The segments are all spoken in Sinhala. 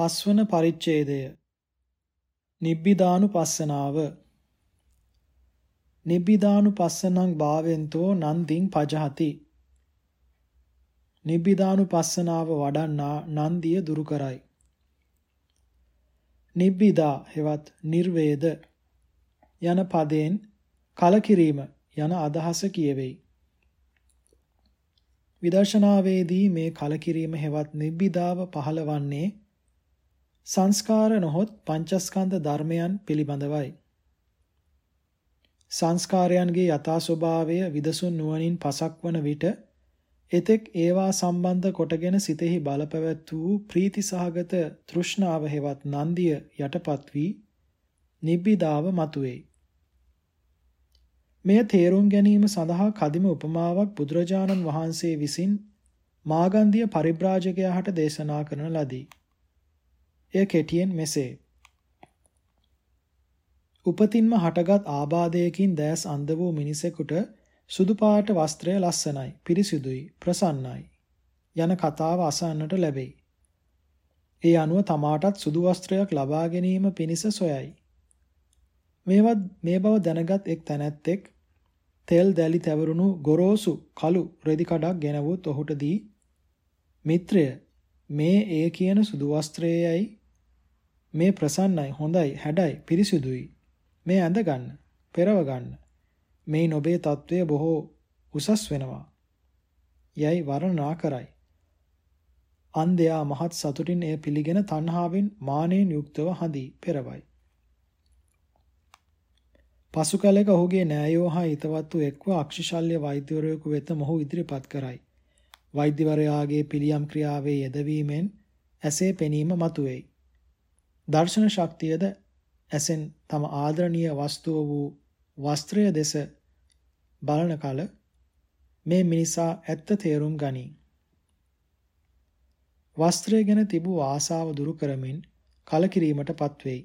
පස්වන පරිච්ඡේදය. නිබ්බිදානුපස්සනාව. නිබ්බිදානුපස්සනං භාවෙන්තෝ නන්දිං පජහති. නිබ්බිදානුපස්සනාව වඩන්නා නන්දිය දුරු කරයි. නිබ්බිදා හෙවත් නිර්වේද යන පදයෙන් කලකිරීම යන අදහස කියවෙයි. විදර්ශනාවේදී මේ කලකිරීම හෙවත් නිබ්බිදාව පහළවන්නේ සංස්කාර නොහොත් පංචස්කන්ධ ධර්මයන් පිළිබඳවයි. සංස්කාරයන්ගේ යථා ස්වභාවය විදසුන් නුවණින් පසක් වන විට එතෙක් ඒවා සම්බන්ධ කොටගෙන සිතෙහි බලපැවැත් වූ ප්‍රීති සහගත තෘෂ්ණාව හෙවත් නන්දිය යටපත් වී නිබ්බිදාව මතුවේ. මෙය තේරුම් ගැනීම සඳහා කදිම උපමාවක් බුදුරජාණන් වහන්සේ විසින් මාගන්ධිය පරිබ්‍රාජකයාට දේශනා කරන ලදී. එය කෙටියෙන් මෙසේ. උපතින්ම හටගත් ආබාධයකින් දැස් අන්ධ වූ මිනිසෙකුට සුදු පාට වස්ත්‍රය ලස්සනයි, පිරිසිදුයි, ප්‍රසන්නයි යන කතාව අසන්නට ලැබෙයි. ඒ අනුව තමාටත් සුදු වස්ත්‍රයක් ලබා ගැනීම පිණිස සොයයි. මේවත් මේ බව දැනගත් එක් තැනැත්තෙක් තෙල් දැලි තැවරුණු ගොරෝසු කළු රෙදි කඩක් ගෙනවුත් ඔහුට දී මිත්‍රය මේ ඒ කියන සුදු වස්ත්‍රයේයි මේ ප්‍රසන්නයි හොඳයි හැඩයි පිරිසිදුයි. මේ ඇඳ ගන්න පෙරව ගන්න. මේ නොබේ తත්වය බොහෝ උසස් වෙනවා. යයි වර්ණනා කරයි. අන්දයා මහත් සතුටින් එය පිළිගෙන තණ්හාවෙන් මානෙන් යුක්තව හඳී පෙරවයි. පසු කලෙක ඔහුගේ නෑයෝ හා හිතවත්තු එක්ව අක්ෂිශල්‍ය වෛද්‍යවරයෙකු වෙත මොහු ඉදිරිපත් කරයි. වෛද්‍යවරයාගේ පිළියම් ක්‍රියාවේ යෙදවීමෙන් ඇසේ පෙනීම මතුවේයි. දර්ශන ශක්තියද ඇසෙන් තම ආදරණීය වස්තුව වූ වස්ත්‍රය දෙස බලන කල මේ මිනිසා ඇත්ත තේරුම් ගනී. වස්ත්‍රය ගැන තිබූ ආසාව දුරු කරමින් කලකිරීමට පත්වෙයි.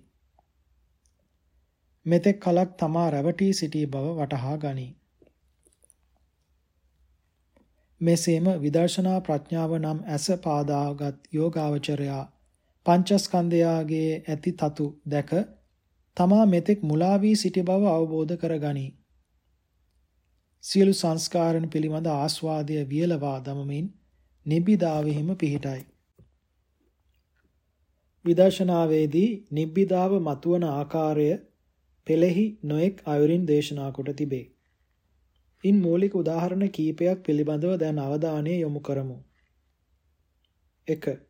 මෙතෙක් කලක් තමා රැවටී සිටි බව වටහා ගනී. මෙසේම විදර්ශනා ප්‍රඥාව නම් ඇස පාදාගත් යෝගාවචරයා පංචස්කන්ධයාගේ ඇති තතු දැක තමා මෙතෙක් මුලා වී සිටි බව අවබෝධ කරගනී. සියලු සංස්කාරණ පිළිබඳ ආස්වාදය වියලවා දමමින් නිබ්බිදාවෙහිම පිහිටයි. විදර්ශනාවේදී නිබ්බිදාව මතුවන ආකාරය පෙළෙහි නොඑක් අයුරින් දේශනා කොට තිබේ. ඉන් මූලික උදාහරණ කීපයක් පිළිබඳව දැන් අවධානය යොමු කරමු. 1.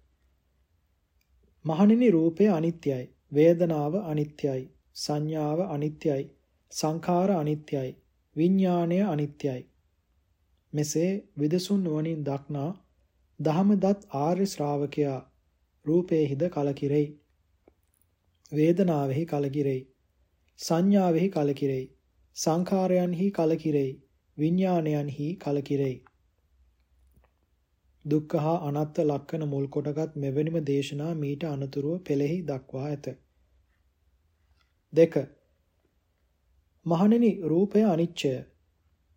මහණෙනි රූපය අනිත්‍යයි, වේදනාව අනිත්‍යයි, සංඥාව අනිත්‍යයි, සංඛාර අනිත්‍යයි, විඥාණය අනිත්‍යයි. මෙසේ විදසුන් නුවණින් දක්නා දහමදත් ආර්ය ශ්‍රාවකයා රූපේහිද කලකිරෙයි. වේදනාවෙහි කලකිරෙයි. සංඥාවෙහි කලකිරෙයි. සංඛාරයන්හි කලකිරෙයි. විඥානයන්හි කලකිරෙයි. දුක්ඛ හා අනාත්ම ලක්ෂණ මුල් කොටගත් මෙවැනිම දේශනා මීට අනතුරුව පෙළෙහි දක්වා ඇත. 2. මහණෙනි රූපය අනිච්චය.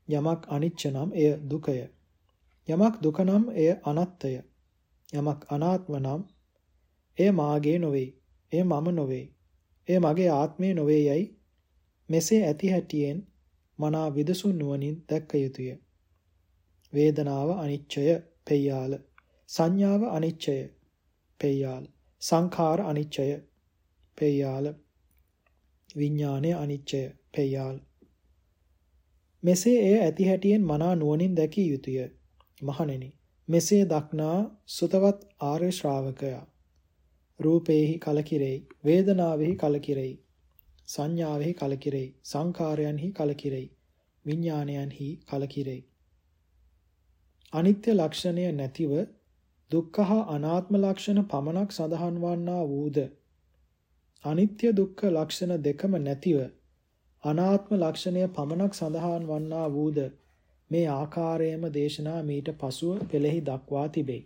යමක් අනිච්ච නම් එය දුකය. යමක් දුක නම් එය අනත්තය. යමක් අනාත්ම නම් එය මාගේ නොවේ. එය මම නොවේ. එය මගේ ආත්මය නොවේ යයි මෙසේ ඇති හැටියෙන් මනා විදසුන් නුවණින් දැක්ක යුතුය. වේදනාව අනිච්චය පෙය්‍යාල. සංඥාව අනිච්චය. පෙය්‍යාල. සංඛාර අනිච්චය. පෙය්‍යාල. විඥානය අනිච්චය. පෙය්‍යාල. මෙසේ එය ඇති හැටියෙන් මනා නුවණින් දැකිය යුතුය. මහණෙනි මෙසේ දක්නා සුතවත් ආර්ය ශ්‍රාවකයා. රූපේහි කලකිරෙයි වේදනාවෙහි කලකිරෙයි සංඥාවෙහි කලකිරෙයි සංඛාරයන්හි කලකිරෙයි විඥානයන්හි කලකිරෙයි අනිත්‍ය ලක්ෂණය නැතිව දුක්ඛ හා අනාත්ම ලක්ෂණ පමණක් සඳහන් වන්නා වූද අනිත්‍ය දුක්ඛ ලක්ෂණ දෙකම නැතිව අනාත්ම ලක්ෂණය පමණක් සඳහන් වන්නා වූද මේ ආකාරයේම දේශනා මීට පසුව පෙළෙහි දක්වා තිබේ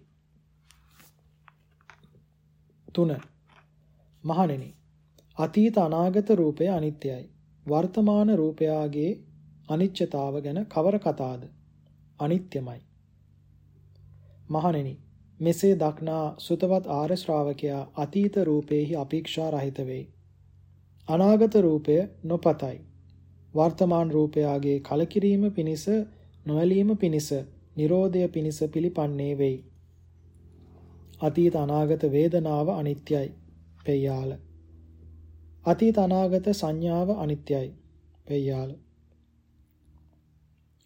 3. මහණෙනි අතීත අනාගත රූපය අනිත්‍යයි. වර්තමාන රූපයාගේ අනිච්චතාව ගැන කවර කතාද? අනිත්‍යමයි. මහණෙනි මෙසේ දක්නා සුතවත් ආර්ය ශ්‍රාවකයා අතීත රූපේහි අපේක්ෂා රහිත වෙයි. අනාගත රූපය නොපතයි. වර්තමාන රූපයාගේ කලකිරීම පිණිස නොඇලීම පිණිස Nirodha පිණිස පිළිපන්නේ වෙයි. අතීත අනාගත වේදනාව අනිත්‍යයි. පෙය්‍යාල. අතීත අනාගත සංඥාව අනිත්‍යයි. පෙය්‍යාල.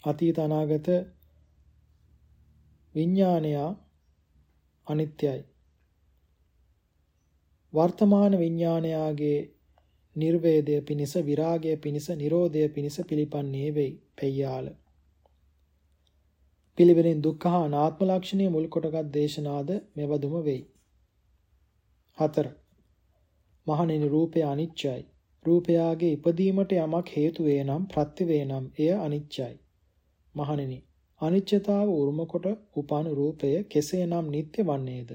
අතීත අනාගත විඥානය අනිත්‍යයි. වර්තමාන විඥානයාගේ නිර්වේදය පිණිස විරාගය පිණිස නිරෝධය පිණිස පිළිපන්නේ වෙයි. පෙය්‍යාල. පිළිවෙලින් දුක්ඛ හා අනාත්ම ලක්ෂණය මුල් කොටගත් දේශනාද මෙවදුම වෙයි. 4. මහණෙනි රූපය අනිච්චයි. රූපයාගේ ඉපදීමට යමක් හේතු වේ නම් ප්‍රත්‍ය වේ නම් එය අනිච්චයි. මහණෙනි අනිච්චතාව උරුම කොට උපන් රූපය කෙසේනම් නিত্য වන්නේද?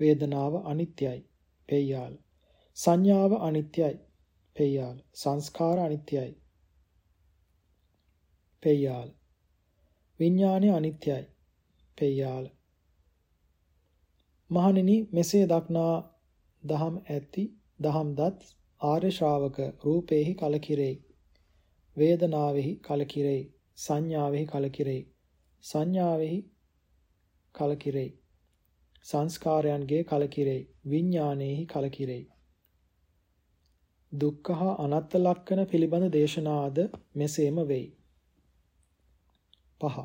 වේදනාව අනිත්‍යයි. පෙය්‍යාල. සංඥාව අනිත්‍යයි. පෙය්‍යාල. සංස්කාර අනිත්‍යයි. පෙය්‍යාල. විඥානය අනිත්‍යයි. පෙය්‍යාල. මහණෙනි මෙසේ දක්නා දහම් ඇති දහම් දත් ආර්ය ශ්‍රාවක රූපේහි කලකිරේ. වේදනාවෙහි කලකිරේ. සංඥාවෙහි කලකිරේ. සංඥාවෙහි කලකිරේ. සංස්කාරයන්ගේ කලකිරේ. විඥානයේහි කලකිරේ. දුක්ඛ හා අනත්ත ලක්ෂණ පිළිබඳ දේශනාද මෙසේම වෙයි. පහ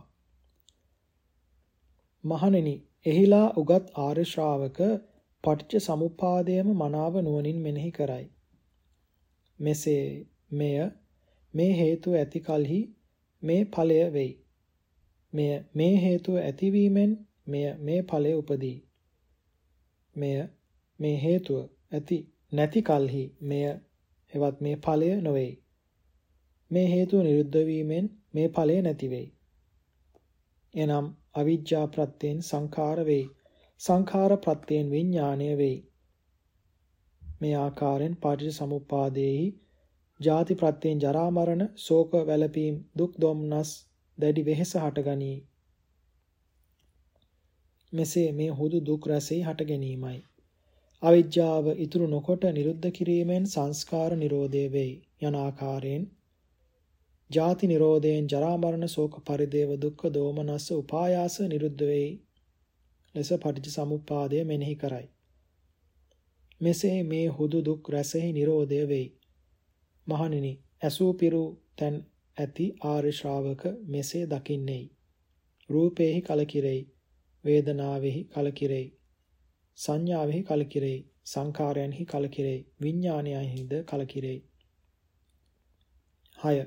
මහණෙනි එහිලා උගත් ආර්ය ශ්‍රාවක පටිච්ච සමුප්පාදයම මනාව නුවණින් මෙනෙහි කරයි. මෙසේ මෙය මේ හේතුව ඇති කලෙහි මේ ඵලය වෙයි. මෙය මේ හේතුව ඇතිවීමෙන් මෙය මේ ඵලය උපදී. මෙය මේ හේතුව ඇති නැති කලෙහි මෙය එවත් මේ ඵලය නොවේ. මේ හේතුව නිරුද්ධ වීමෙන් මේ ඵලය නැති වෙයි. එනම් අවිජ්ජා ප්‍රත්‍යයෙන් සංඛාර වෙයි. සංඛාර ප්‍රත්‍යයෙන් විඥාණය වෙයි. මේ ආකාරයෙන් පාටිච්ච සමුප්පාදයේහි ජාති ප්‍රත්‍යයෙන් ජරා මරණ ශෝක වැළපීම් දුක් දොම්නස් දැඩි වෙහෙස හටගනී. මෙසේ මේ හුදු දුක් රැසෙහි හට ගැනීමයි. අවිජ්ජාව ඉතුරු නොකොට නිරුද්ධ කිරීමෙන් සංස්කාර නිරෝධය වෙයි යන ආකාරයෙන් ජාති නිරෝධයෙන් ජරා මරණ ශෝක පරිදේව දුක්ඛ දෝමනස්ස උපායාස නිරුද්ධ වෙයි ලෙස පටිච්ච සමුප්පාදය මෙනෙහි කරයි. මෙසේ මේ හුදු දුක් රැසෙහි නිරෝධය වෙයි. මහණෙනි ඇසූ පිරු තන් ඇති ආර්ය ශ්‍රාවක මෙසේ දකින්නේයි. රූපේහි කලකිරෙයි වේදනාවෙහි කලකිරෙයි සංඥාවෙහි කලකිරෙයි සංකාරයන්හි කලකිරෙයි විඥානයන්හිද කලකිරෙයි 6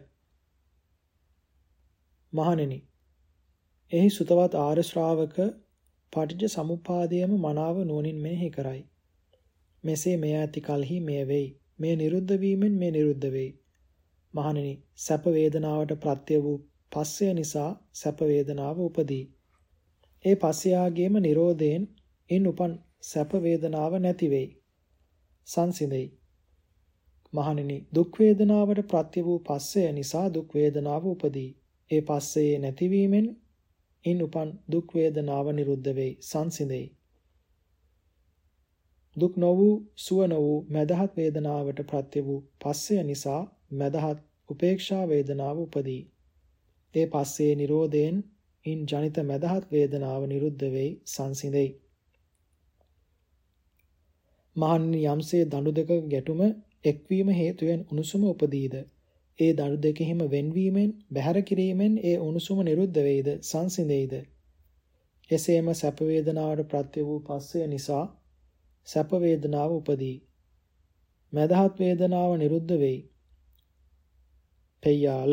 මහණෙනි එහි සුතවත් ආර්ය ශ්‍රාවක පටිච්ච සමුප්පාදයම මනාව නුවණින් මෙනෙහි කරයි. මෙසේ මෙය ඇති කලෙහි මෙය වෙයි. මෙය නිරුද්ධ වීමෙන් මෙය නිරුද්ධ වෙයි. මහණෙනි සැප වේදනාවට ප්‍රත්‍ය වූ පස්සය නිසා සැප වේදනාව උපදී. ඒ පස්සයාගේම Nirodhen ඉන් උපන් සැප වේදනාව නැති වෙයි. සංසිඳෙයි. මහණෙනි දුක් වේදනාවට ප්‍රත්‍ය වූ පස්සය නිසා දුක් වේදනාව උපදී. ඒ පස්සේ නැතිවීමෙන් ඉන් උපන් දුක් වේදනාව නිරුද්ධ වෙයි සංසිඳෙයි දුක් නො වූ සුව නො වූ මදහත් වේදනාවට ප්‍රත්‍ය වූ පස්සය නිසා මදහත් උපේක්ෂා වේදනාව උපදී. ඒ පස්සේ නිරෝධයෙන් ඉන් ජනිත මදහත් වේදනාව නිරුද්ධ වෙයි සංසිඳෙයි. මහන්නි යම්සේ දඬු දෙක ගැටුම එක්වීම හේතුවෙන් උණුසුම උපදීද? ඒ දරු දෙකෙහිම වෙන්වීමෙන් බැහැර කිරීමෙන් ඒ උණුසුම නිරුද්ධ වෙයිද සංසිඳෙයිද? එසේම සැප වේදනාවට ප්‍රත්‍ය වූ පස්සය නිසා සැප වේදනාව උපදී. මදහත් වේදනාව නිරුද්ධ වෙයි. පෙය්‍යාල.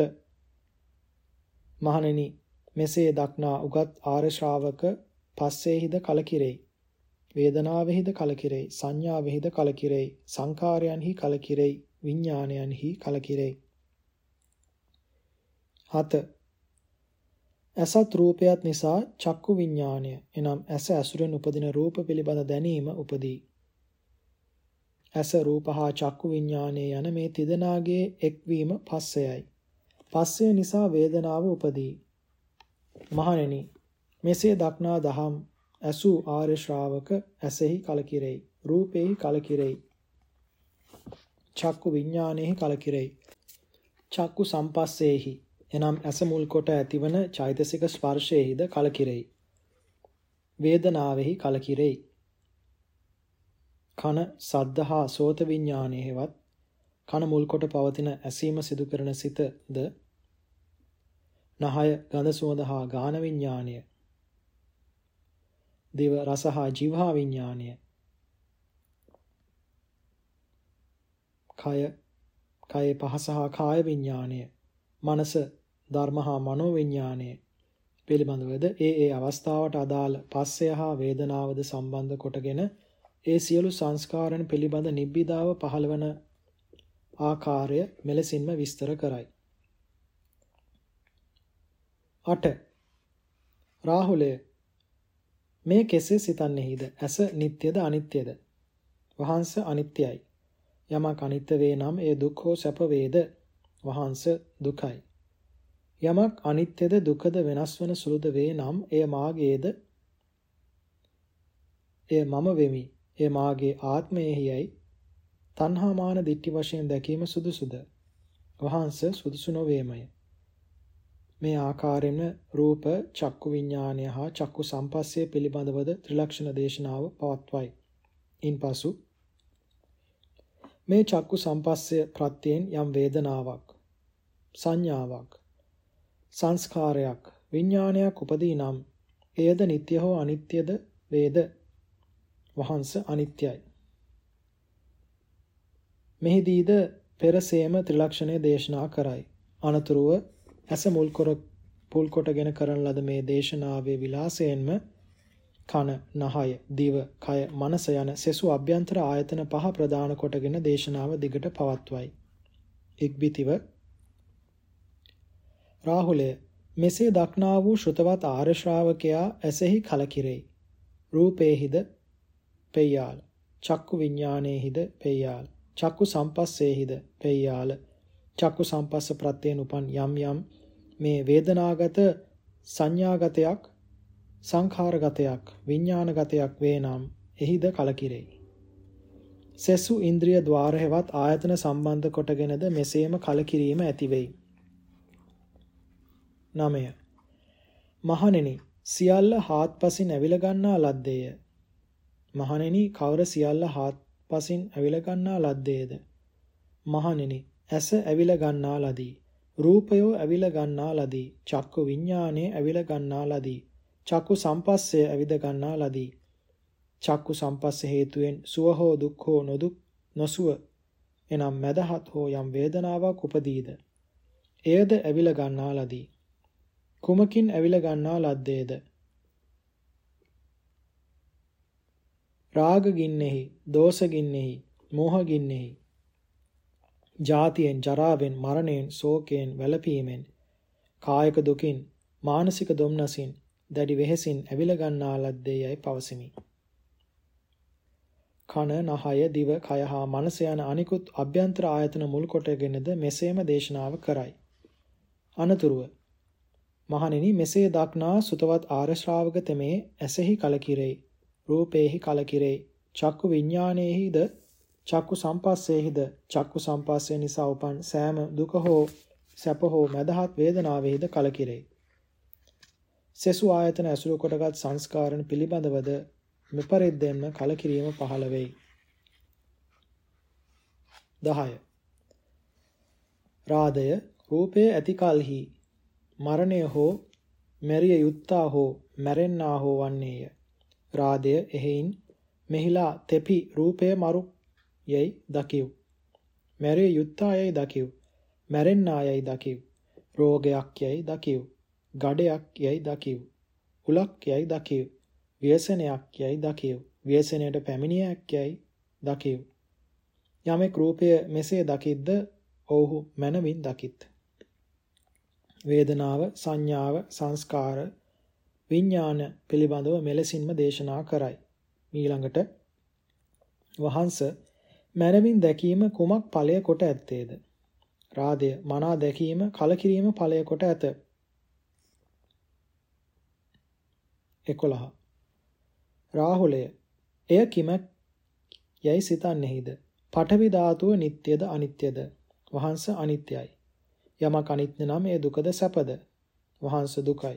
මහණෙනි මෙසේ දක්නා උගත් ආර්ය ශ්‍රාවක පස්සේහිද කලකිරේ. වේදනාවෙහිද කලකිරේ සංඥාවෙහිද කලකිරේ සංකාරයන්හි කලකිරේ විඥානයන්හි කලකිරේ. 7. ඇසත් රූපයත් නිසා චක්කු විඥාණය එනම් ඇස ඇසුරෙන් උපදින රූප පිළිබඳ දැනීම උපදී. ඇස රූප හා චක්කු විඥානය යන මේ තිදෙනාගේ එක්වීම පස්සයයි. පස්සය නිසා වේදනාව උපදී. මහණෙනි මෙසේ දක්නා දහම් ඇසු ආර්ය ශ්‍රාවක ඇසෙහි කලකිරෙයි. රූපෙහි කලකිරෙයි. චක්කු විඥානෙහි කලකිරෙයි. චක්කු සම්පස්සේහි එනම් ඇස මුල් කොට ඇතිවන චෛතසික ස්පර්ශයේහිද කලකිරෙයි. වේදනාවෙහි කලකිරෙයි. කන සද්ද හා සෝත විඥානයේවත් කන මුල් කොට පවතින ඇසීම සිදු කරන සිතද නහය ගඳ සුවඳ හා ගාන විඥානය. දිව රස හා જીවහා විඥානය. කය කයේ පහස හා කාය විඥානය. මනස ධර්ම හා මනෝ විඥානය. පිළිබඳවද ඒ ඒ අවස්ථාවට අදාළ පස්සය හා වේදනාවද සම්බන්ධ කොටගෙන ඒ සියලු සංස්කාරයන් පිළිබඳ නිබ්බිදාව පහළවන ආකාරය මෙලෙසින්ම විස්තර කරයි. 8. රාහුලය මේ කෙසේ සිතන්නේහිද? ඇස නিত্যද අනිත්‍යද? වහන්ස අනිත්‍යයි. යමක් අනිත්‍ය වේ නම් ඒ දුක් හෝ සැප වේද? වහන්ස දුකයි. යමක් අනිත්‍යද දුකද වෙනස් වන සුළුද වේ නම් එය මාගේද? එය මම වෙමි. එය මාගේ ආත්මයෙහියයි තණ්හා මාන දිට්ඨි වශයෙන් දැකීම සුදුසුද? වහන්ස සුදුසු නොවේමය. මේ ආකාරයෙන්ම රූප චක්කු විඥානය හා චක්කු සම්පස්සේ පිළිබඳවද ත්‍රිලක්ෂණ දේශනාව පවත්වයි. ඉන්පසු මේ චක්කු සම්පස්සේ ප්‍රත්‍යයෙන් යම් වේදනාවක් සංඥාවක් සංස්කාරයක් විඥානයක් උපදී නම් එයද නিত্য හෝ අනිත්‍යද වේද වහන්ස අනිත්‍යයි මෙහිදීද පෙරසේම ත්‍රිලක්ෂණය දේශනා කරයි අනතුරුව ඇස මුල් කර පුල් කොටගෙන කරන ලද මේ දේශනාවේ විලාසයෙන්ම කන, නහය, දිව, කය, මනස යන සෙසු අභ්‍යන්තර ආයතන පහ ප්‍රදාන කොටගෙන දේශනාව දිගට පවත්වයි. ඉක්බිතිව රාහුලය මෙසේ දක්නා වූ ශ්‍රතවත් ආර්ය ශ්‍රාවකයා ඇසෙහි කලකිරෙයි. රූපේහිද පෙය්‍යාල. චක්කු විඥානයේහිද පෙය්‍යාල. චක්කු සම්පස්සේහිද පෙය්‍යාල. චක්කු සම්පස්ස ප්‍රත්‍යයෙන් උපන් යම් යම් මේ වේදනාගත සංඥාගතයක් සංඛාරගතයක් විඥානගතයක් වේ නම් එහිද කලකිරෙයි. සෙසු ඉන්ද්‍රිය ద్వාරහෙවත් ආයතන සම්බන්ධ කොටගෙනද මෙසේම කලකිරීම ඇති වෙයි. 9. මහණෙනි සියල්ල හාත්පසින් ඇවිල ගන්නා ලද්දේය. මහණෙනි කවර සියල්ල හාත්පසින් ඇවිල ගන්නා ලද්දේද? මහණෙනි ඇස ඇවිල ගන්නා ලදී. රූපයෝ ඇවිල ගන්නා ලදී. චක්කු විඥානේ ඇවිල ගන්නා ලදී. චක්කු සම්පස්සය ඇවිද ගන්නා ලදී. චක්කු සම්පස්ස හේතුවෙන් සුව හෝ දුක් හෝ නොදුක් නොසුව එනම් මදහත් හෝ යම් වේදනාවක් උපදීද. එයද ඇවිල ගන්නා ලදී. කුමකින් ඇවිල ගන්නා ලද්දේද? රාග ගින්නෙහි, දෝෂ ගින්නෙහි, මෝහ ගින්නෙහි. ජාතියෙන්, ජරාවෙන්, මරණයෙන්, ශෝකයෙන්, වැළපීමෙන්, කායික දුකින්, මානසික දුම්නසින්, දැඩි වෙහෙසින් ඇවිල ගන්නා ලද්දේයයි පවසමි. කන, නහය, දිව, කය හා මනස යන අනිකුත් අභ්‍යන්තර ආයතන මුල් කොටගෙනද මෙසේම දේශනාව කරයි. අනතුරුව මහණෙනි මෙසේ දක්නා සුතවත් ආර්ය ශ්‍රාවක තෙමේ ඇසෙහි කලකිරේ රූපේහි කලකිරේ චක්කු විඥානයේහිද චක්කු සම්පස්සේහිද චක්කු සම්පස්සේ නිසා උපන් සෑම දුක හෝ සැප හෝ මදහත් වේදනාවෙහිද කලකිරේ සෙසු ආයතන ඇසුරු කොටගත් සංස්කාරණ පිළිබඳවද මෙපරිද්දෙන්ම කලකිරීම පහළ වෙයි. 10. රාදය රූපයේ ඇති කලෙහි මරණය හෝ මෙරිය යුත්තා හෝ මැරෙන්නා හෝ වන්නේය. රාදය එහෙයින් මෙහිලා තෙපි රූපය මරු යයි දකිව්. මැරිය යුත්තා යයි දකිව්. මැරෙන්නා යයි දකිව්. රෝගයක් යයි දකිව්. ගඩයක් යයි දකිව්. උලක් යයි දකිව්. ව්‍යසනයක් යයි දකිව්. ව්‍යසනයට පැමිණියක් යයි දකිව්. යමෙක් රූපය මෙසේ දකිද්ද ඔව්හු මනවින් දකිත්. වේදනාව, සංඥාව, සංස්කාර, විඥාන පිළිබඳව මෙලෙසින්ම දේශනා කරයි. ඊළඟට වහන්ස මනවින් දැකීම කුමක් ඵලය කොට ඇත්තේද? රාදය මනා දැකීම කලකිරීම ඵලය කොට ඇත. 11 රාහුලය එය කිමක් යයි සිතන්නේහිද? පඨවි ධාතුව නিত্যද අනිත්‍යද? වහන්ස අනිත්‍යයි. යමක් අනිත්‍ය නම් ඒ දුකද සැපද? වහන්ස දුකයි.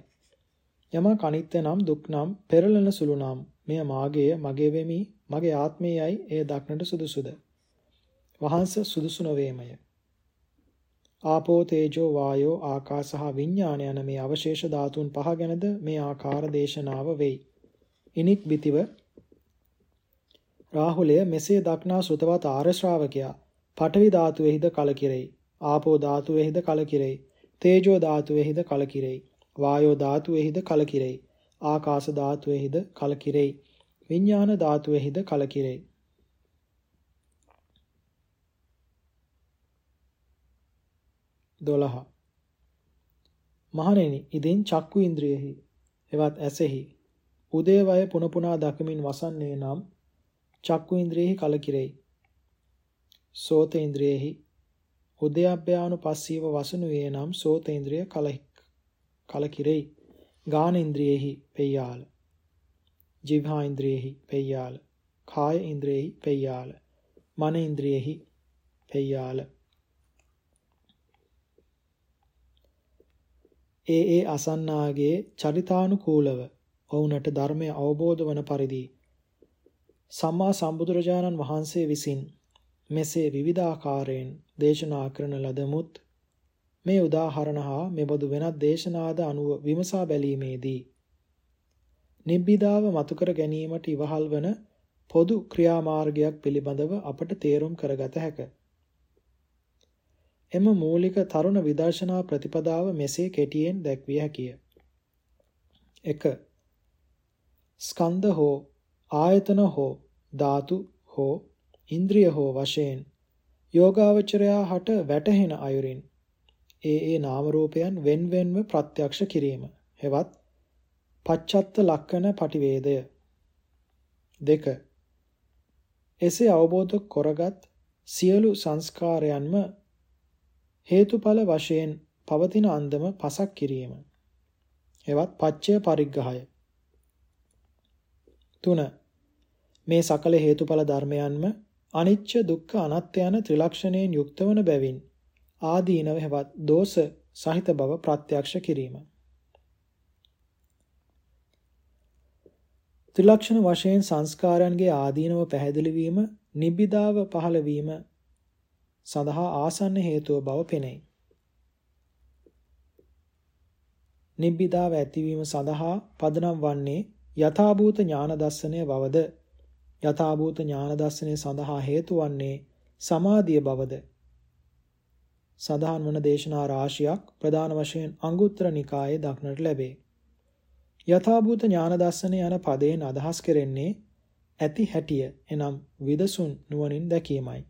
යමක් අනිත්‍ය නම් දුක් නම් පෙරලන සුළු නම් මෙය මාගේය මගේ වෙමි මගේ ආත්මයයි එය දක්නට සුදුසුද? වහන්ස සුදුසු නොවේමය. ආපෝ තේජෝ වායෝ ආකාශ හා විඥාන යන මේ අවශේෂ ධාතුන් පහ ගැනද මේ ආකාර දේශනාව වෙයි. ඉනික් බිතිව රාහුලය මෙසේ දක්නා සුතවත් ආර්ය ශ්‍රාවකයා පඨවි ධාතුවේහිද කලකිරෙයි. ආපෝ ධාතුවේහිද කලකිරෙයි. තේජෝ ධාතුවේහිද කලකිරෙයි. වායෝ ධාතුවේහිද කලකිරෙයි. ආකාශ ධාතුවේහිද කලකිරෙයි. විඥාන ධාතුවේහිද කලකිරෙයි. දොළහ මහණෙනි ඉදින් චක්කු ඉන්ද්‍රියෙහි එවත් ඇසෙහි උදේවය පුන පුනා දකමින් වසන්නේ නම් චක්කු ඉන්ද්‍රියෙහි කලකිරෙයි සෝත ඉන්ද්‍රියෙහි උද්‍යප්පයානුපස්සීව වසනුවේ නම් සෝත ඉන්ද්‍රිය කලකිරෙයි. ගාන ඉන්ද්‍රියෙහි පෙය්‍යාල. ජීවහා ඉන්ද්‍රියෙහි පෙය්‍යාල. කාය ඉන්ද්‍රියෙහි පෙය්‍යාල. මන ඉන්ද්‍රියෙහි පෙය්‍යාල. ඒ ඒ අසන්නාගේ චරිතානුකූලව ඔවුන්ට ධර්මය අවබෝධ වන පරිදි සම්මා සම්බුදුරජාණන් වහන්සේ විසින් මෙසේ විවිධාකාරයෙන් දේශනා කරන ලදමුත් මේ උදාහරණ හා මෙබඳු වෙනත් දේශනාද අනුව විමසා බැලීමේදී නිබ්බිදාව මතු කර ගැනීමට ඉවහල් වන පොදු ක්‍රියාමාර්ගයක් පිළිබඳව අපට තේරුම් කරගත හැක. එම මූලික තරුණ විදර්ශනා ප්‍රතිපදාව මෙසේ කෙටියෙන් දැක්විය හැකිය. 1. ස්කන්ධ හෝ ආයතන හෝ ධාතු හෝ ඉන්ද්‍රිය හෝ වශයෙන් යෝගාවචරයා හට වැටහෙන අයුරින් ඒ ඒ නාම රූපයන් wen wenව ප්‍රත්‍යක්ෂ කිරීම. හෙවත් පච්චත්ත ලක්කන පටිවේදය. දෙක එසේ අවබෝධ කරගත් සියලු සංස්කාරයන්ම හේතුඵල වශයෙන් පවතින අන්දම පසක් කිරීම. හෙවත් පච්චය පරිග්‍රහය. 3. මේ සකල හේතුඵල ධර්මයන්ම අනිච්ච දුක්ඛ අනාත්ම යන ත්‍රිලක්ෂණයෙන් යුක්ත වන බැවින් ආදීනව හෙවත් දෝෂ සහිත බව ප්‍රත්‍යක්ෂ කිරීම. ත්‍රිලක්ෂණ වශයෙන් සංස්කාරයන්ගේ ආදීනව පැහැදිලි වීම නිබ්බිදාව පහළ වීම සඳහා ආසන්න හේතුව බව පෙනෙයි. නිබ්බිදාව ඇතිවීම සඳහා පදනම් වන්නේ යථාභූත ඥාන දර්ශනය බවද යථාභූත ඥාන දර්ශනය සඳහා හේතු වන්නේ සමාධිය බවද සඳහන් වන දේශනා රාශියක් ප්‍රධාන වශයෙන් අංගුත්තර නිකායේ දක්නට ලැබේ. යථාභූත ඥාන දර්ශනය යන පදයෙන් අදහස් කෙරෙන්නේ ඇති හැටිය එනම් විදසුන් නුවණින් දැකීමයි.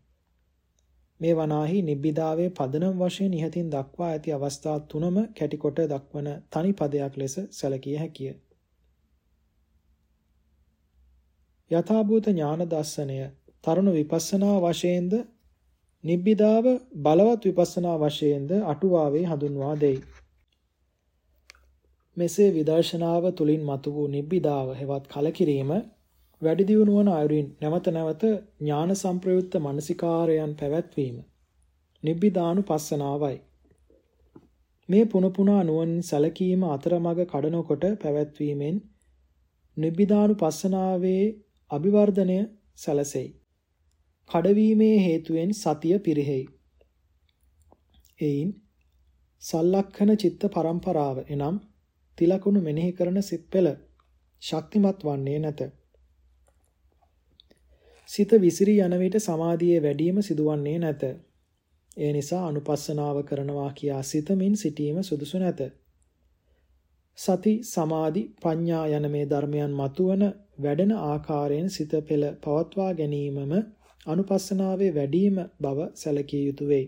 මේ වනාහි නිබ්බිදාවේ පදනම් වශයෙන් ඉහතින් දක්වා ඇති අවස්ථා තුනම කැටිකොට දක්වන තනි පදයක් ලෙස සැලකිය හැකිය. යථාභූත ඥාන දර්ශනය තරුණ විපස්සනා වශයෙන්ද නිබ්බිදාව බලවත් විපස්සනා වශයෙන්ද අටුවාවේ හඳුන්වා දෙයි. මෙසේ විදර්ශනාව තුලින් මතු වූ නිබ්බිදාව හෙවත් කලකිරීම වැඩි දියුණු වන අයුරින් නැවත නැවත ඥාන සංප්‍රයුක්ත මානසිකාරයන් පැවැත්වීම නිබ්බිදානුපස්සනාවයි. මේ පුන පුනා නුවණින් සැලකීම අතරමඟ කඩනකොට පැවැත්වීමෙන් නිබ්බිදානුපස්සනාවේ අභිවර්ධනය සැලසෙයි. කඩවීමේ හේතුවෙන් සතිය පිරිහෙයි. එයින් සල්ලක්ෂණ චිත්ත පරම්පරාව එනම් තිලකුණු මෙනෙහි කරන සිත් පෙළ ශක්තිමත් වන්නේ නැත. සිත විසිරී යන විට සමාධියේ වැඩිම සිදුවන්නේ නැත. ඒ නිසා අනුපස්සනාව කරනවා කියා සිතමින් සිටීම සුදුසු නැත. සති සමාධි ප්‍රඥා යන මේ ධර්මයන් මතුවන වැඩෙන ආකාරයෙන් සිත පෙළ පවත්වා ගැනීමම අනුපස්සනාවේ වැඩිම බව සැලකිය යුතු වෙයි.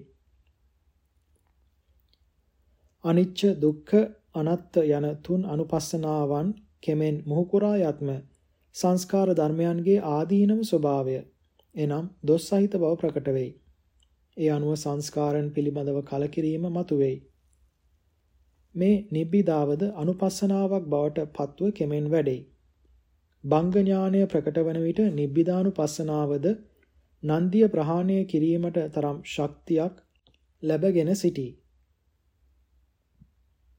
අනිච්ච දුක්ඛ අනත්ත යන තුන් අනුපස්සනාවන් කෙමෙන් මුහුකුරා යත්ම සංස්කාර ධර්මයන්ගේ ආදීනම ස්වභාවය එනම් දොස් සහිත බව ප්‍රකට වෙයි. ඒ අනුව සංස්කාරයන් පිළිබඳව කලකිරීම මතුවේයි. මේ නිබ්බිදාවද අනුපස්සනාවක් බවට පත්ව කෙමෙන් වැඩෙයි. බංග ඥානය ප්‍රකට වන විට නිබ්බිදානුපස්සනාවද නන්දිය ප්‍රහාණය කිරීමට තරම් ශක්තියක් ලැබගෙන සිටී.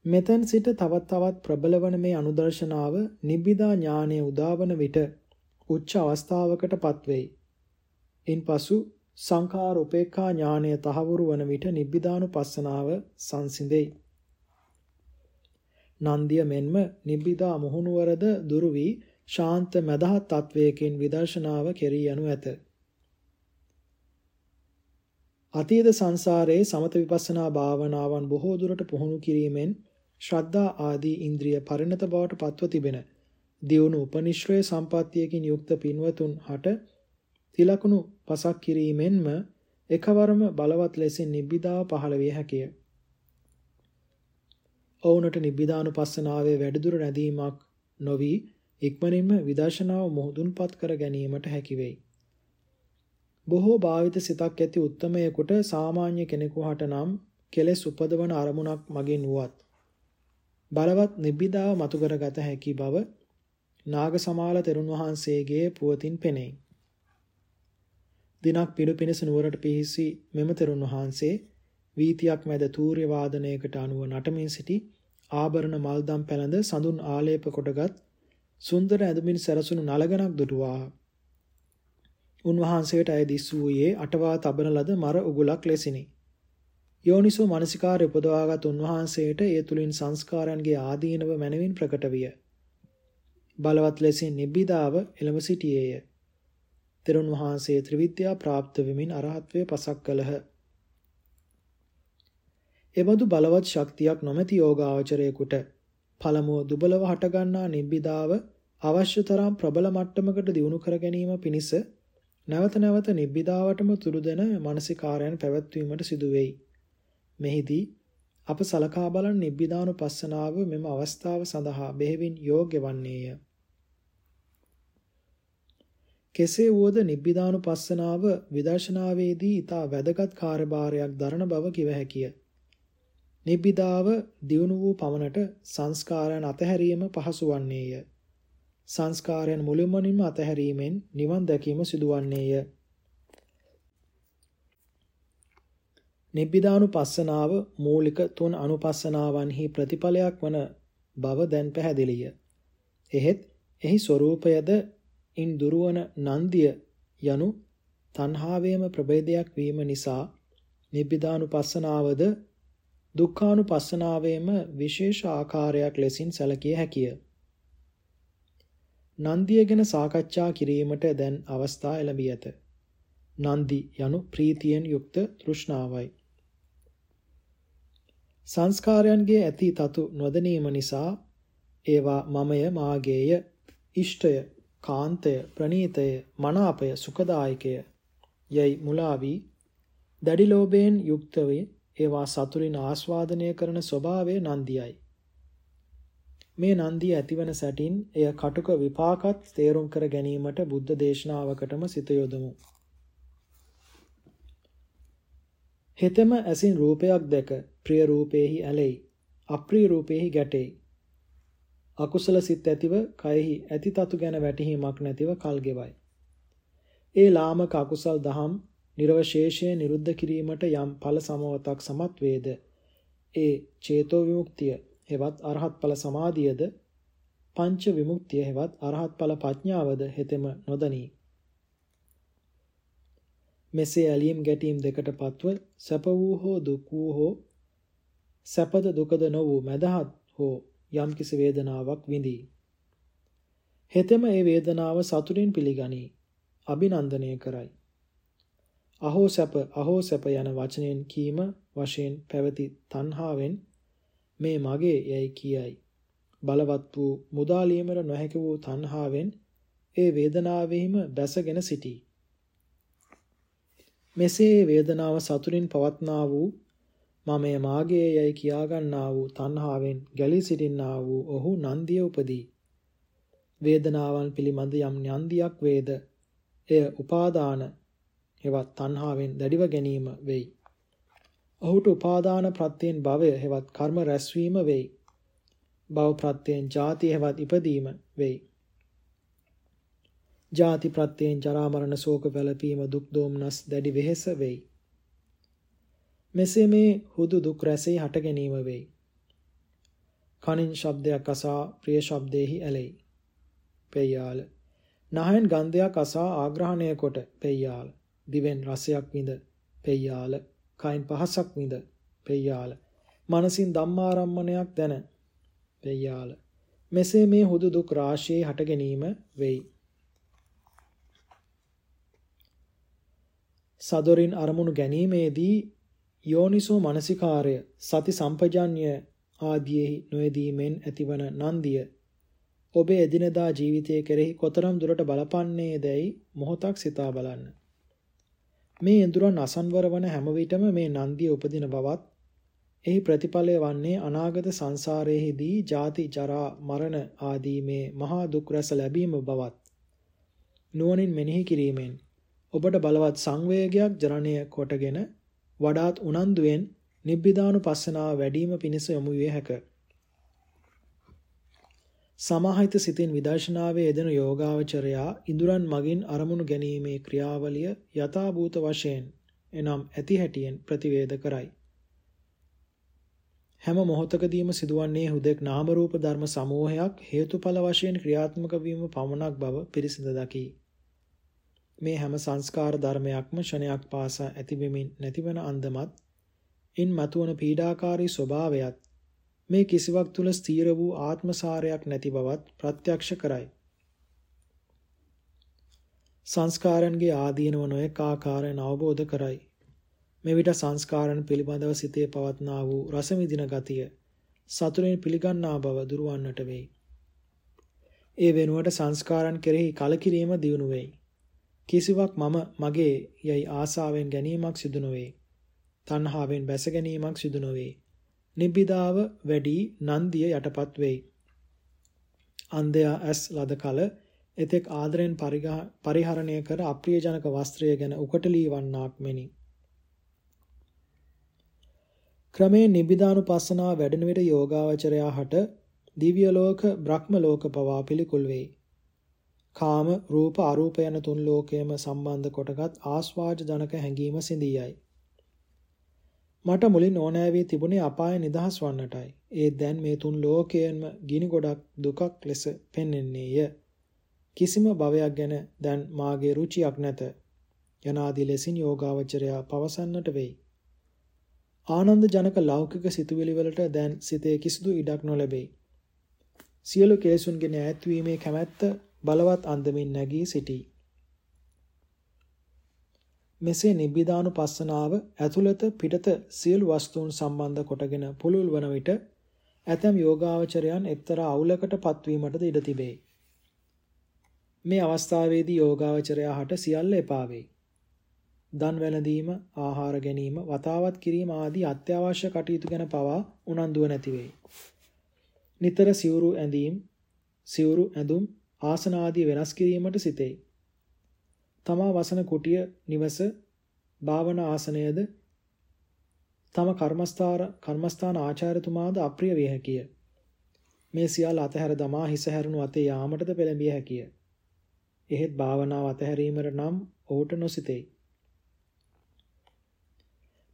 මෙතෙන් සිට තවත් තවත් ප්‍රබල වන මේ අනුදර්ශනාව නිබ්බිදා ඥානයේ උදාවන විට උච්ච අවස්ථාවකටපත් වෙයි. ඉන්පසු සංඛාර උපේක්ඛා ඥානය තහවුරු වන විට නිබ්බිදානුපස්සනාව සංසිඳෙයි. නන්දිය මෙන්ම නිබ්බිදා මුහුණුවරද දුරු වී ශාන්ත මදහත් තත්වයකින් විදර්ශනාව කෙරී යනු ඇත. අතීත සංසාරයේ සමත විපස්සනා භාවනාවන් බොහෝ දුරට පුහුණු කිරීමෙන් ශ්‍රද්ධා ආදී ඉන්ද්‍රිය පරිණත බවට පත්ව තිබෙන දියුණු උපනිශ්‍රේ සම්පත්තියකින් යුක්ත පින්වතුන් හට තිලකුණු පසක් කිරීමෙන්ම එකවරම බලවත් ලෙසින් නිබ්බිදාව පහළ විය හැකිය. ඔවුනට නිබ්බිදානුපස්සනාවේ වැඩිදුර නැදීමක් නොවි ඉක්මනින්ම විදර්ශනාව මොහොදුන්පත් කර ගැනීමට හැකි වෙයි. බොහෝ භාවිත සිතක් ඇති උත්තමයෙකුට සාමාන්‍ය කෙනෙකුට නම් කෙලෙස් උපදවන අරමුණක් මගින් වුවත් බලවත් නිබ්බිදාව මතු කරගත හැකි බව නාගසමාල තෙරුන් වහන්සේගේ පුවතින් පෙනෙයි. දිනක් පිළු පිණිස නුවරට පිහිසි මෙම තෙරුන් වහන්සේ වීතියක් මැද තූර්ය වාදනයකට අනුව නටමින් සිටි ආභරණ මල්දම් පැළඳ සඳුන් ආලේප කොටගත් සුන්දර ඇඳුමින් සැරසුණු නලගණක් දුටුවා. උන්වහන්සේට අයදිස් වූයේ අටවා තබන ලද මර උගුලක් ලෙසිනි. යෝනිසෝ මනසිකාර උපදවාගත් උන්වහන්සේට ඒ තුලින් සංස්කාරයන්ගේ ආදීනව මැනවින් ප්‍රකට විය. බලවත් ලෙසින් නිබ්බිදාව එළඹ සිටියේය. තෙරුන් වහන්සේ ත්‍රිවිද්‍යා ප්‍රාප්ත වෙමින් අරහත්වය පසක් කළහ. එබඳු බලවත් ශක්තියක් නොමැති යෝගාචරයෙකුට පළමුව දුබලව හටගන්නා නිබ්බිදාව අවශ්‍ය තරම් ප්‍රබල මට්ටමකට දියුණු කර ගැනීම පිණිස නැවත නැවත නිබ්බිදාවටම තුරු දෙන මානසිකාරයන් පැවැත්වීමට සිදු වෙයි. මෙහිදී අප සලකා බලන නිබ්බිදානුපස්සනාව මෙම අවස්ථාව සඳහා බෙහෙවින් යෝග්‍ය වන්නේය. කෙසේ වුවද නිබ්බිදානුපස්සනාව විදර්ශනාවේදී ඊට වැදගත් කාර්යභාරයක් දරන බව කිව හැකිය. නිබ්බිදාව දියුණු වූ පමණට සංස්කාරයන් අතහැරීම පහසු වන්නේය. සංස්කාරයන් මුළුමනින්ම අතහැරීමෙන් නිවන් දැකීම සිදුවන්නේය. නිබ්බිදානුපස්සනාව මූලික තුන් අනුපස්සනාවන්හි ප්‍රතිඵලයක් වන බව දැන් පැහැදිලිය. එහෙත් එහි ස්වરૂපයද ඉන් දුරවන නන්දිය යනු තණ්හාවේම ප්‍රභේදයක් වීම නිසා නිබ්බිදානුපස්සනාවද දුක්ඛානුපස්සනාවේම විශේෂ ආකාරයක් ලෙසින් සැලකිය හැකිය. නන්දිය ගැන සාකච්ඡා කිරීමට දැන් අවස්ථා ලැබී ඇත. නන්දි යනු ප්‍රීතියෙන් යුක්ත තෘෂ්ණාවයි. සංස්කාරයන්ගේ ඇති තතු නොදැනීම නිසා ඒවා මමය මාගේය ඉෂ්ටය කාන්තය ප්‍රනීතය මනාපය සුඛදායකය යයි මුලා වී දැඩි ලෝභයෙන් යුක්ත වේ ඒවා සතුරින් ආස්වාදනය කරන ස්වභාවය නන්දියයි. මේ නන්දිය ඇතිවන සැටින් එය කටුක විපාකත් තේරුම් කර ගැනීමට බුද්ධ දේශනාවකටම සිත යොදමු. හෙතෙම ඇසින් රූපයක් දැක ප්‍රිය රූපේහි ඇලෙයි අප්‍රිය රූපේහි ගැටෙයි. අකුසල සිත් ඇතිව කයෙහි ඇති තතු ගැන වැටහීමක් නැතිව කල් ගෙවයි. ඒ ලාමක අකුසල් දහම් නිර්වශේෂය නිරුද්ධ කිරීමට යම් ඵල සමවතක් සමත් වේද? ඒ චේතෝ විමුක්තිය හෙවත් අරහත් ඵල සමාධියද පංච විමුක්තිය හෙවත් අරහත් ඵල ප්‍රඥාවද හෙතෙම නොදනී. මෙසේ ඇලීම් ගැටීම් දෙකට පත්ව සැප වූ හෝ දුක් වූ හෝ සැපද දුකද නො වූ මදහත් හෝ යම්කිසි වේදනාවක් විඳී. හෙතෙම ඒ වේදනාව සතුටින් පිළිගනී. අභිනන්දනය කරයි. අහෝ සැප අහෝ සැප යන වචනයෙන් කීම වශයෙන් පැවති තණ්හාවෙන් මේ මගේ යයි කියයි. බලවත් වූ මුදාලීමර නොහැකි වූ තණ්හාවෙන් ඒ වේදනාවෙහිම බැසගෙන සිටී. මෙසේ වේදනාව සතුරින් පවත්නා වූ මමය මාගේ යයි කියාගන්නා වූ තණ්හාවෙන් ගැලී සිටින්නා වූ ඔහු නන්දිය උපදී. වේදනාවන් පිළිබඳ යම් නන්දියක් වේද එය උපාදාන හෙවත් තණ්හාවෙන් දැඩිව ගැනීම වෙයි. ඔහුට උපාදාන ප්‍රත්‍යයෙන් භවය හෙවත් කර්ම රැස්වීම වෙයි. භව ප්‍රත්‍යයෙන් ජාති හෙවත් ඉපදීම වෙයි. ජාති ප්‍රත්‍යයෙන් ජරා මරණ ශෝක වැළපීම දුක් දෝමනස් දැඩි වෙහෙස වෙයි. මෙසේ මේ හුදු දුක් රැසේ හට ගැනීම වෙයි. කනින් ශබ්දයක් අසා ප්‍රිය ශබ්දේහි ඇලෙයි. පෙය්‍යාල. නහයෙන් ගන්ධයක් අසා ආග්‍රහණය කොට පෙය්‍යාල. දිවෙන් රසයක් විඳ පෙය්‍යාල. කයින් පහසක් විඳ පෙය්‍යාල. මනසින් ධම්මාරම්මණයක් දැන පෙය්‍යාල. මෙසේ මේ හුදු දුක් රාශියේ හට ගැනීම වෙයි. සදොරින් අරමුණු ගැනීමේදී යෝනිසෝ මනසිකාරය සති සම්පජාඤ්‍ය ආදීෙහි නොයදීමෙන් ඇතිවන නන්දිය ඔබේ එදිනදා ජීවිතයේ කෙරෙහි කොතරම් දුරට බලපන්නේ දැයි මොහොතක් සිතා බලන්න. මේ ඉඳුරන් අසන්වර වන හැම විටම මේ නන්දිය උපදින බවත් එහි ප්‍රතිඵලය වන්නේ අනාගත සංසාරයේදී ජාති ජරා මරණ ආදී මේ මහා දුක් රැස ලැබීම බවත් නුවණින් මෙනෙහි කිරීමෙන් ඔබට බලවත් සංවේගයක් ජනනය කොටගෙන වඩාත් උනන්දුවෙන් නිබ්බිදානුපස්සනාව වැඩිම පිණිස යොමු විය හැක. සමාහිත සිතින් විදර්ශනාවේ යෙදෙන යෝගාවචරයා ඉඳුරන් මගින් අරමුණු ගැනීමේ ක්‍රියාවලිය යථාභූත වශයෙන් එනම් ඇති හැටියෙන් ප්‍රතිවේද කරයි. හැම මොහොතකදීම සිදුවන්නේ හුදෙක් නාම රූප ධර්ම සමූහයක් හේතුඵල වශයෙන් ක්‍රියාත්මක වීම පමණක් බව පිරිසිඳ දකි. මේ හැම සංස්කාර ධර්මයක්ම ෂණයක් පාසා ඇතිවෙමින් නැතිවන අන්දමත් ඉන් මතුවන පීඩාකාරී ස්වභාවයත් මේ කිසිවක් තුල ස්ථීර වූ ආත්මසාරයක් නැති බවත් ප්‍රත්‍යක්ෂ කරයි. සංස්කාරයන්ගේ ආදීනව නොඑක ආකාරයෙන් අවබෝධ කරයි. මෙවිට සංස්කාරයන් පිළිබඳව සිතේ පවත්නා වූ රස විඳින ගතිය සතුරින් පිළිගන්නා බව දුරවන්නට වෙයි. ඒ වෙනුවට සංස්කාරයන් කෙරෙහි කලකිරීම දියුණු වෙයි. කිසිවක් මම මගේ යයි ආසාවෙන් ගැනීමක් සිදු නොවේ. තණ්හාවෙන් බැස ගැනීමක් සිදු නොවේ. නිබ්බිදාව වැඩි නන්දිය යටපත් වෙයි. අන්ධයා ඇස් ලද කල එතෙක් ආදරෙන් පරිහරණය කර අප්‍රියජනක වස්ත්‍රය ගැන උකටලී වන්නාක් මෙනි. ක්‍රමේ නිබ්බිදානුපස්සනාව වැඩෙන විට යෝගාවචරයා හට දිව්‍ය ලෝක බ්‍රහ්ම ලෝක පවා පිළිකුල් වෙයි. කාම රූප අරූප යන තුන් ලෝකයේම සම්බන්ධ කොටගත් ආස්වාද ජනක හැඟීම සිඳියයි. මට මුලින් ඕනෑ වී තිබුණේ අපාය නිදහස් වන්නටයි. ඒ දැන් මේ තුන් ලෝකයෙන්ම ගිනි ගොඩක් දුකක් ලෙස පෙන්වෙන්නේය. කිසිම භවයක් ගැන දැන් මාගේ රුචියක් නැත. යනාදී ලෙසින් යෝගාවචරයා පවසන්නට වෙයි. ආනන්ද ජනක ලෞකික සිතුවිලි වලට දැන් සිතේ කිසිදු ඉඩක් නොලැබේ. සියලු කෙලෙසුන්ගෙන ඈත්වීමේ කැමැත්ත බලවත් අන්දමින් නැගී සිටී. මෙසේ නිබ්බිදානුපස්සනාව ඇතුළත පිටත සියලු වස්තුන් සම්බන්ධ කොටගෙන පුළුල් වන විට ඇතැම් යෝගාවචරයන් එක්තරා අවුලකට පත්වීමටද ඉඩ තිබේ. මේ අවස්ථාවේදී යෝගාවචරයා හට සියල්ල එපා වෙයි. දන් වැළඳීම, ආහාර ගැනීම, වතාවත් කිරීම ආදී අත්‍යවශ්‍ය කටයුතු ගැන පවා උනන්දුව නැති වෙයි. නිතර සිවුරු ඇඳීම්, සිවුරු ඇඳුම්, ආසන ආදී වෙනස් කිරීමට සිටේ. තමා වසන කුටිය නිවස භාවනා ආසනයද තම කර්මස්ථාර කර්මස්ථාන ආචාර්යතුමාද අප්‍රිය විය හැකිය. මේ සියල්ල අතහැර දමා හිස හැරුණු අතේ යාමටද පෙළඹිය හැකිය. එහෙත් භාවනාව අතහැරීමට නම් ඔහුට නොසිතේ.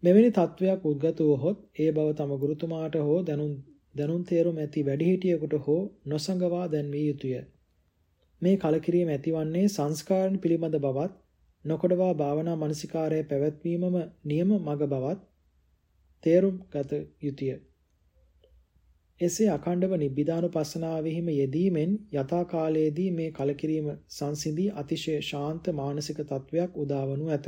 මෙවැනි තත්වයක් උද්ගත වූහොත් ඒ බව තම ගුරුතුමාට හෝ දැනුම් දැනුම් තේරුම් ඇති වැඩිහිටියෙකුට හෝ නොසඟවා දැන්විය යුතුය. මේ කලකිරීම ඇතිවන්නේ සංස්කාරන් පිළිබඳ බවත් නොකොඩවා භාවනා මානසිකාරයේ පැවැත්වීමම නියම මඟ බවත් තේරුම් ගත යුතුය. එසේ අඛණ්ඩව නිබ්බිදානුපස්සනාවෙහිම යෙදීමෙන් යථා කාලයේදී මේ කලකිරීම සංසිඳී අතිශය ශාන්ත මානසික තත්වයක් උදාවනු ඇත.